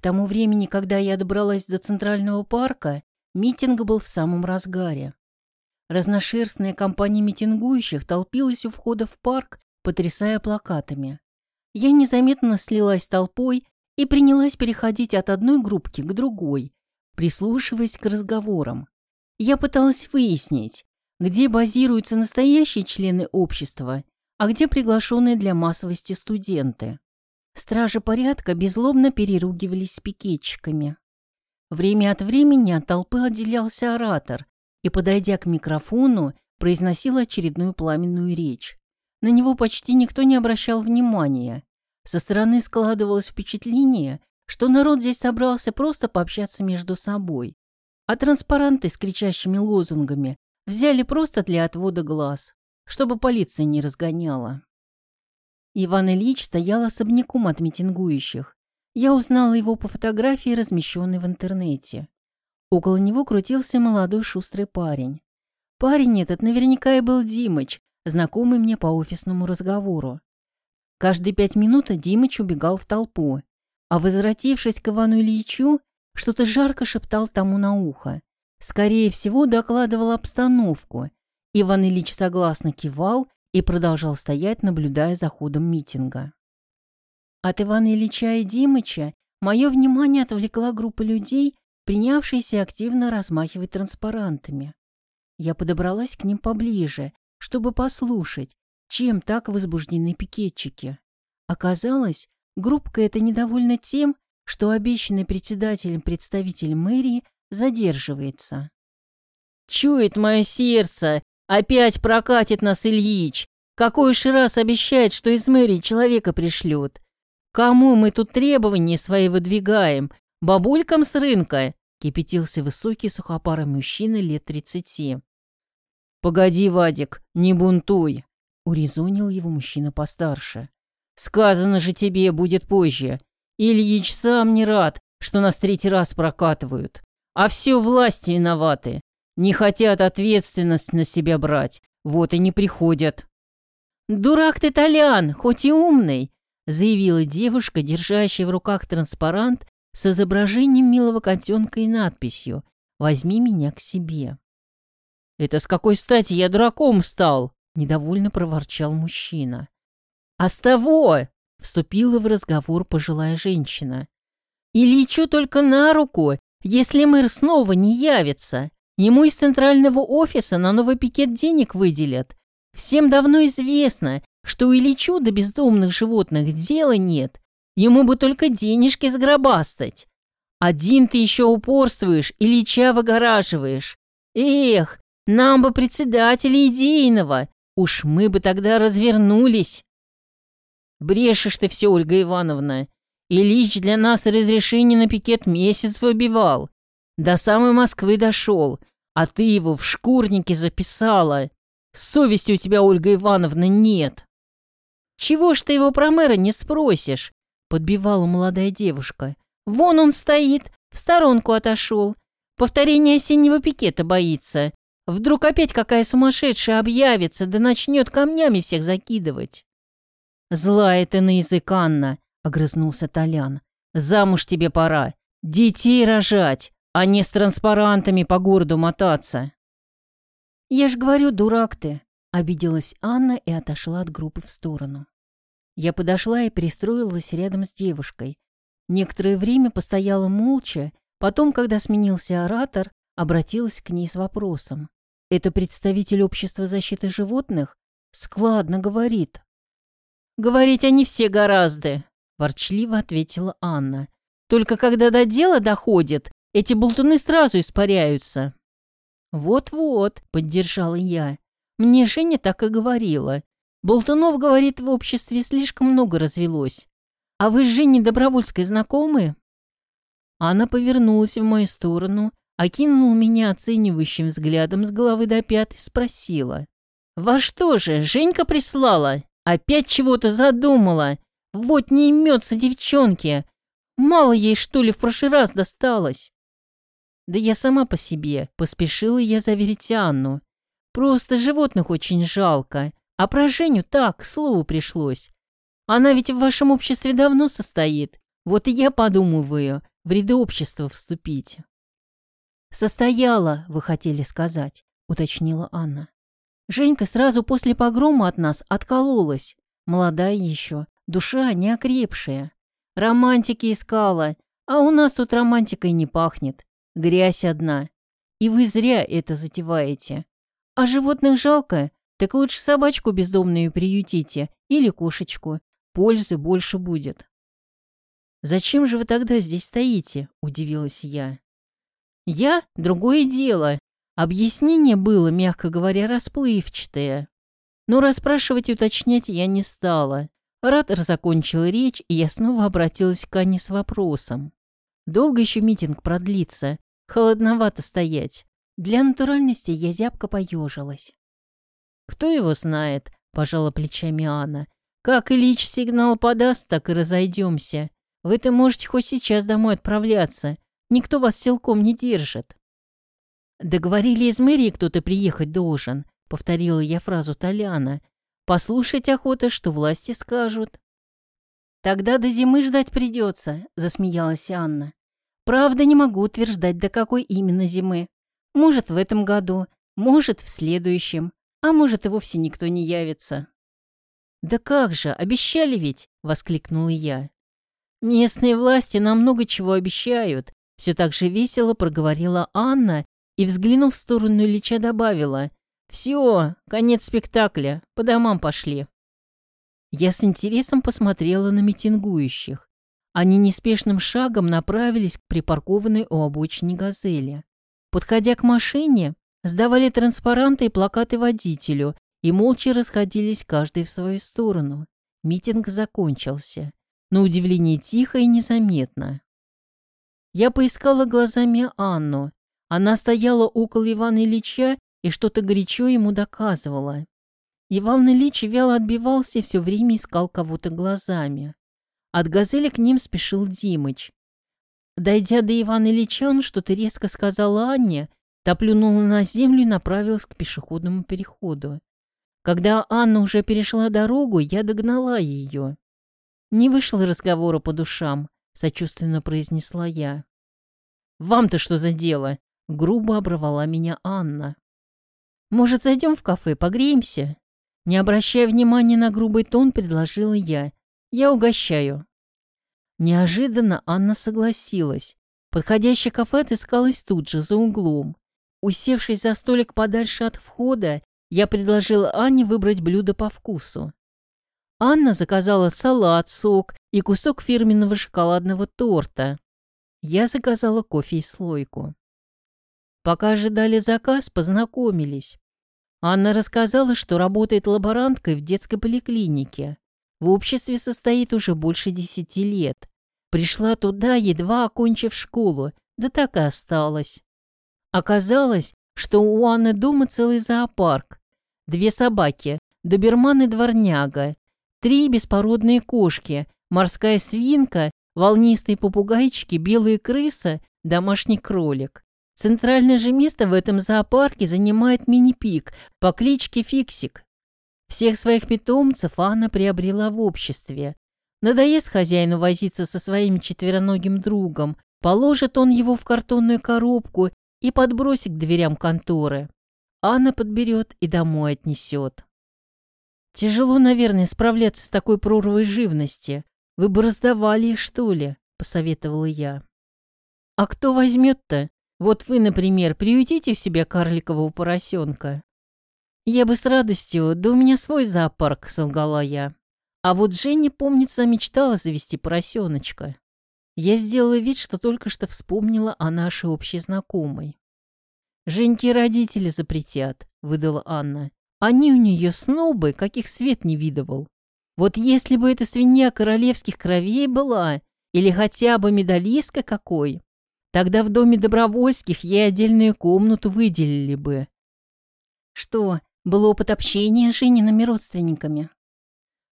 К тому времени, когда я добралась до Центрального парка, митинг был в самом разгаре. Разношерстная компания митингующих толпилась у входа в парк, потрясая плакатами. Я незаметно слилась толпой и принялась переходить от одной группки к другой, прислушиваясь к разговорам. Я пыталась выяснить, где базируются настоящие члены общества, а где приглашенные для массовости студенты. Стражи порядка беззлобно переругивались с пикетчиками. Время от времени от толпы отделялся оратор и, подойдя к микрофону, произносил очередную пламенную речь. На него почти никто не обращал внимания. Со стороны складывалось впечатление, что народ здесь собрался просто пообщаться между собой. А транспаранты с кричащими лозунгами взяли просто для отвода глаз, чтобы полиция не разгоняла. Иван Ильич стоял особняком от митингующих. Я узнала его по фотографии, размещенной в интернете. Около него крутился молодой шустрый парень. Парень этот наверняка и был Димыч, знакомый мне по офисному разговору. Каждые пять минут Димыч убегал в толпу, а, возвратившись к Ивану Ильичу, что-то жарко шептал тому на ухо. Скорее всего, докладывал обстановку. Иван Ильич согласно кивал и продолжал стоять, наблюдая за ходом митинга. От Ивана Ильича и Димыча мое внимание отвлекла группа людей, принявшаяся активно размахивать транспарантами. Я подобралась к ним поближе, чтобы послушать, чем так возбуждены пикетчики. Оказалось, группка эта недовольна тем, что обещанный председателем представитель мэрии задерживается. «Чует мое сердце! Опять прокатит нас Ильич! Какой уж раз обещает, что из мэрии человека пришлют! Кому мы тут требования свои выдвигаем? Бабулькам с рынка?» кипятился высокий сухопарый мужчина лет тридцати. «Погоди, Вадик, не бунтуй!» — урезонил его мужчина постарше. «Сказано же тебе, будет позже. Ильич сам не рад, что нас третий раз прокатывают. А все власти виноваты. Не хотят ответственность на себя брать. Вот и не приходят. «Дурак ты, Толян, хоть и умный!» заявила девушка, держащая в руках транспарант с изображением милого котенка и надписью «Возьми меня к себе». «Это с какой стати я дураком стал?» — недовольно проворчал мужчина. «А с того!» Вступила в разговор пожилая женщина. «Ильичу только на руку, если мэр снова не явится. Ему из центрального офиса на новый пикет денег выделят. Всем давно известно, что у Ильичу до бездомных животных дела нет. Ему бы только денежки сгробастать. Один ты еще упорствуешь, Ильича выгораживаешь. Эх, нам бы председателя идейного, уж мы бы тогда развернулись. Брешешь ты все, Ольга Ивановна. Ильич для нас разрешение на пикет месяц выбивал. До самой Москвы дошел, а ты его в шкурнике записала. Совести у тебя, Ольга Ивановна, нет. Чего ж ты его про мэра не спросишь? Подбивала молодая девушка. Вон он стоит, в сторонку отошел. Повторение осеннего пикета боится. Вдруг опять какая сумасшедшая объявится, да начнет камнями всех закидывать. «Злая ты на язык, Анна!» — огрызнулся Толян. «Замуж тебе пора. Детей рожать, а не с транспарантами по городу мотаться». «Я ж говорю, дурак ты!» — обиделась Анна и отошла от группы в сторону. Я подошла и пристроилась рядом с девушкой. Некоторое время постояла молча, потом, когда сменился оратор, обратилась к ней с вопросом. «Это представитель общества защиты животных?» «Складно говорит». «Говорить они все гораздо», — ворчливо ответила Анна. «Только когда до дела доходит, эти болтуны сразу испаряются». «Вот-вот», — поддержала я. «Мне Женя так и говорила. Болтунов, говорит, в обществе слишком много развелось. А вы с Женей Добровольской знакомы?» Анна повернулась в мою сторону, окинула меня оценивающим взглядом с головы до пят и спросила. «Во что же, Женька прислала?» Опять чего-то задумала. Вот не имется девчонки. Мало ей, что ли, в прошлый раз досталось. Да я сама по себе, поспешила я заверить Анну. Просто животных очень жалко. А про Женю так, к слову пришлось. Она ведь в вашем обществе давно состоит. Вот и я подумываю, в ряды общества вступить. «Состояла, вы хотели сказать», — уточнила Анна. Женька сразу после погрома от нас откололась. Молодая еще, душа не окрепшая. Романтики искала, а у нас тут романтикой не пахнет. Грязь одна. И вы зря это затеваете. А животных жалко, так лучше собачку бездомную приютите или кошечку. Пользы больше будет. «Зачем же вы тогда здесь стоите?» – удивилась я. «Я? Другое дело. Объяснение было, мягко говоря, расплывчатое. Но расспрашивать и уточнять я не стала. Оратор закончил речь, и я снова обратилась к Ане с вопросом. «Долго еще митинг продлится? Холодновато стоять». Для натуральности я зябко поежилась. «Кто его знает?» – пожала плечами Анна. «Как Ильич сигнал подаст, так и разойдемся. Вы-то можете хоть сейчас домой отправляться. Никто вас силком не держит». «Договорили из мэрии кто-то приехать должен», — повторила я фразу Толяна. «Послушать охота, что власти скажут». «Тогда до зимы ждать придется», — засмеялась Анна. «Правда, не могу утверждать, до какой именно зимы. Может, в этом году, может, в следующем, а может, и вовсе никто не явится». «Да как же, обещали ведь!» — воскликнула я. «Местные власти нам много чего обещают», — все так же весело проговорила Анна и, взглянув в сторону Ильича, добавила «Все, конец спектакля, по домам пошли». Я с интересом посмотрела на митингующих. Они неспешным шагом направились к припаркованной у обочины «Газели». Подходя к машине, сдавали транспаранты и плакаты водителю и молча расходились каждый в свою сторону. Митинг закончился. На удивление тихо и незаметно. Я поискала глазами Анну, она стояла около Ивана Ильича и что-то горячо ему доказывала. Иван Ильич вяло отбивался и все время искал кого-то глазами. От газели к ним спешил Димыч. Дойдя до Ивана Ильича, он что-то резко сказал Анне, та плюнула на землю и направилась к пешеходному переходу. Когда Анна уже перешла дорогу, я догнала ее. «Не вышло разговора по душам», — сочувственно произнесла я. «Вам-то что за дело?» Грубо оборвала меня Анна. «Может, зайдем в кафе, погреемся?» Не обращая внимания на грубый тон, предложила я. «Я угощаю». Неожиданно Анна согласилась. Подходящее кафе отыскалось тут же, за углом. Усевшись за столик подальше от входа, я предложила Анне выбрать блюдо по вкусу. Анна заказала салат, сок и кусок фирменного шоколадного торта. Я заказала кофе и слойку. Пока ожидали заказ, познакомились. Анна рассказала, что работает лаборанткой в детской поликлинике. В обществе состоит уже больше десяти лет. Пришла туда, едва окончив школу, да так и осталась. Оказалось, что у Анны дома целый зоопарк. Две собаки, доберман и дворняга, три беспородные кошки, морская свинка, волнистые попугайчики, белая крыса, домашний кролик. Центральное же место в этом зоопарке занимает мини-пик по кличке Фиксик. Всех своих питомцев Анна приобрела в обществе. Надоест хозяину возиться со своим четвероногим другом, положит он его в картонную коробку и подбросит к дверям конторы. Анна подберет и домой отнесет. Тяжело, наверное, справляться с такой прорвой живности. Вы бы раздавали их, что ли, посоветовала я. А кто возьмет-то? Вот вы, например, приютите в себе карликового поросенка. Я бы с радостью, да у меня свой зоопарк, солгала я. А вот Женя, помнится, мечтала завести поросеночка. Я сделала вид, что только что вспомнила о нашей общей знакомой. «Женьки родители запретят», — выдала Анна. «Они у нее снобы, каких свет не видывал. Вот если бы эта свинья королевских кровей была, или хотя бы медалистка какой, Тогда в доме Добровольских ей отдельную комнату выделили бы. Что, был опыт общения с Жениными родственниками?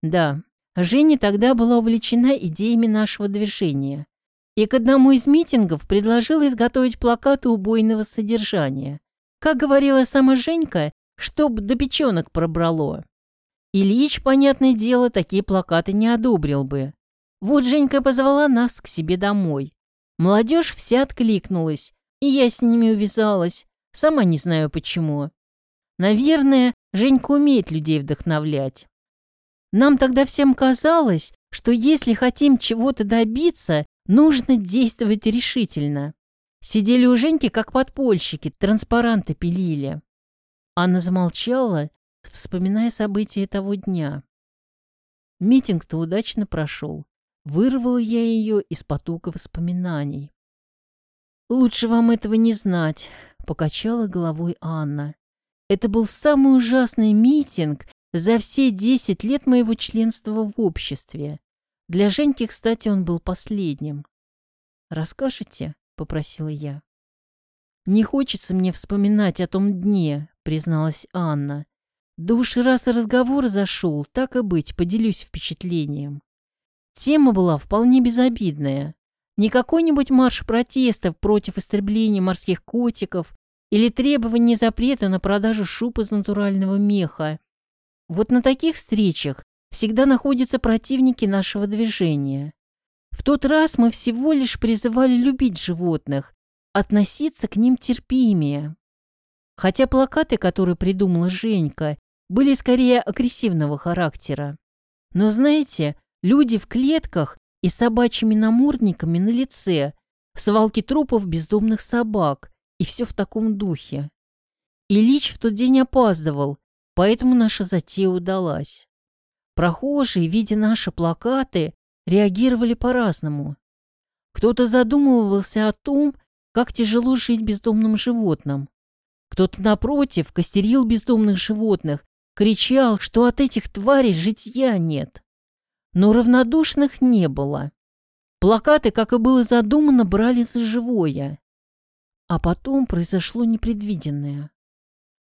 Да, Женя тогда была увлечена идеями нашего движения и к одному из митингов предложила изготовить плакаты убойного содержания. Как говорила сама Женька, чтоб до печенок пробрало. Ильич, понятное дело, такие плакаты не одобрил бы. Вот Женька позвала нас к себе домой. Молодежь вся откликнулась, и я с ними увязалась, сама не знаю почему. Наверное, Женька умеет людей вдохновлять. Нам тогда всем казалось, что если хотим чего-то добиться, нужно действовать решительно. Сидели у Женьки как подпольщики, транспаранты пилили. Анна замолчала, вспоминая события того дня. Митинг-то удачно прошел. Вырвала я ее из потока воспоминаний. «Лучше вам этого не знать», — покачала головой Анна. «Это был самый ужасный митинг за все десять лет моего членства в обществе. Для Женьки, кстати, он был последним. «Расскажете?» — попросила я. «Не хочется мне вспоминать о том дне», — призналась Анна. «Да уж раз разговор зашел, так и быть, поделюсь впечатлением. Тема была вполне безобидная. Не какой-нибудь марш протестов против истребления морских котиков или требование запрета на продажу шуб из натурального меха. Вот на таких встречах всегда находятся противники нашего движения. В тот раз мы всего лишь призывали любить животных, относиться к ним терпимее. Хотя плакаты, которые придумала Женька, были скорее агрессивного характера. Но знаете, люди в клетках и собачьими намордниками на лице, свалки трупов бездомных собак, и все в таком духе. Ильич в тот день опаздывал, поэтому наша затея удалась. Прохожие, видя наши плакаты, реагировали по-разному. Кто-то задумывался о том, как тяжело жить бездомным животным. Кто-то, напротив, костерил бездомных животных, кричал, что от этих тварей житья нет. Но равнодушных не было. Плакаты, как и было задумано, брали за живое. А потом произошло непредвиденное.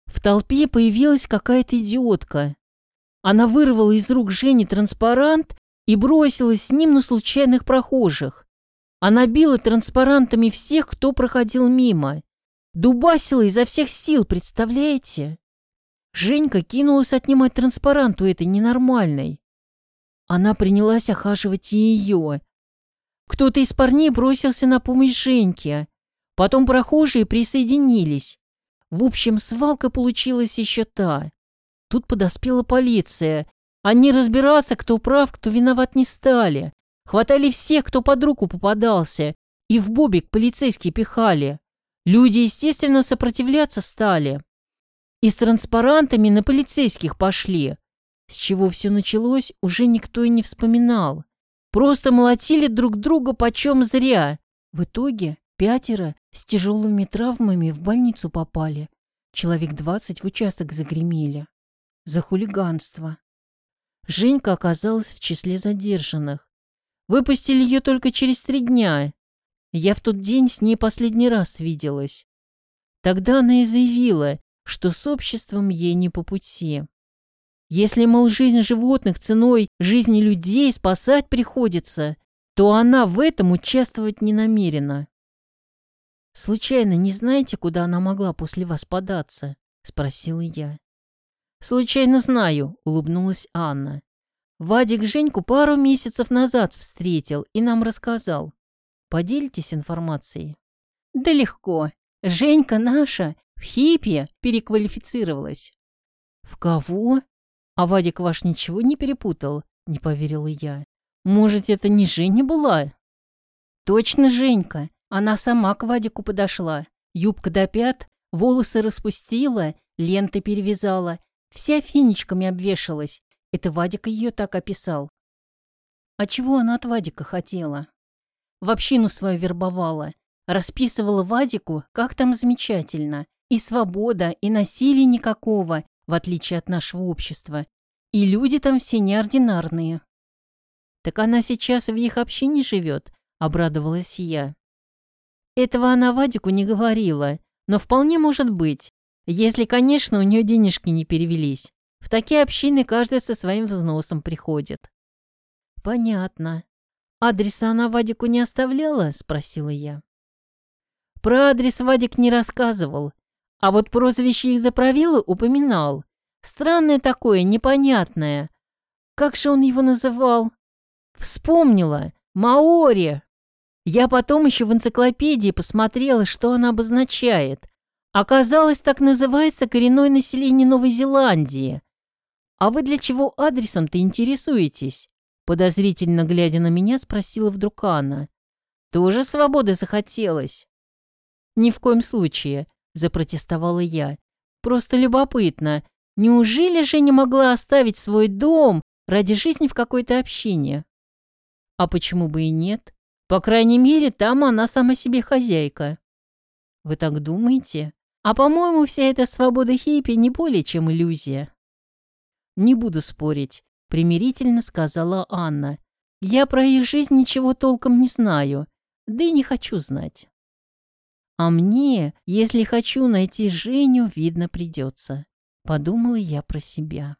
В толпе появилась какая-то идиотка. Она вырвала из рук Жени транспарант и бросилась с ним на случайных прохожих. Она била транспарантами всех, кто проходил мимо. Дубасила изо всех сил, представляете? Женька кинулась отнимать транспарант у этой ненормальной. Она принялась охаживать ее. Кто-то из парней бросился на помощь Женьке. Потом прохожие присоединились. В общем, свалка получилась еще та. Тут подоспела полиция, они разбираться, кто прав, кто виноват, не стали. Хватали всех, кто под руку попадался, и в бобик полицейские пихали. Люди, естественно, сопротивляться стали. И с транспарантами на полицейских пошли. С чего все началось, уже никто и не вспоминал. Просто молотили друг друга почем зря. В итоге пятеро с тяжелыми травмами в больницу попали. Человек двадцать в участок загремели. За хулиганство. Женька оказалась в числе задержанных. Выпустили ее только через три дня. Я в тот день с ней последний раз виделась. Тогда она и заявила, что с обществом ей не по пути. Если, мол, жизнь животных ценой жизни людей спасать приходится, то она в этом участвовать не намерена. «Случайно не знаете, куда она могла после вас податься?» — спросила я. «Случайно знаю», — улыбнулась Анна. «Вадик Женьку пару месяцев назад встретил и нам рассказал. Поделитесь информацией?» «Да легко. Женька наша в хиппи переквалифицировалась». «В кого? А Вадик ваш ничего не перепутал?» — не поверила я. «Может, это не Женя была?» «Точно Женька. Она сама к Вадику подошла. Юбка до пят, волосы распустила, ленты перевязала Вся финичками обвешалась. Это Вадик ее так описал. А чего она от Вадика хотела? В общину свою вербовала. Расписывала Вадику, как там замечательно. И свобода, и насилия никакого, в отличие от нашего общества. И люди там все неординарные. Так она сейчас в их общине живет, обрадовалась я. Этого она Вадику не говорила, но вполне может быть. Если, конечно, у нее денежки не перевелись. В такие общины каждый со своим взносом приходит. Понятно. Адреса она Вадику не оставляла? Спросила я. Про адрес Вадик не рассказывал. А вот прозвище их заправила упоминал. Странное такое, непонятное. Как же он его называл? Вспомнила. Маори. Я потом еще в энциклопедии посмотрела, что она обозначает. Оказалось, так называется коренное население Новой Зеландии. А вы для чего адресом-то интересуетесь? Подозрительно глядя на меня, спросила вдруг Анна. Тоже свободы захотелось? Ни в коем случае, запротестовала я. Просто любопытно. Неужели же не могла оставить свой дом ради жизни в какой-то общине? А почему бы и нет? По крайней мере, там она сама себе хозяйка. Вы так думаете? А по-моему, вся эта свобода хиппи не более чем иллюзия. Не буду спорить, примирительно сказала Анна. Я про их жизнь ничего толком не знаю, да и не хочу знать. А мне, если хочу найти Женю, видно, придется. Подумала я про себя.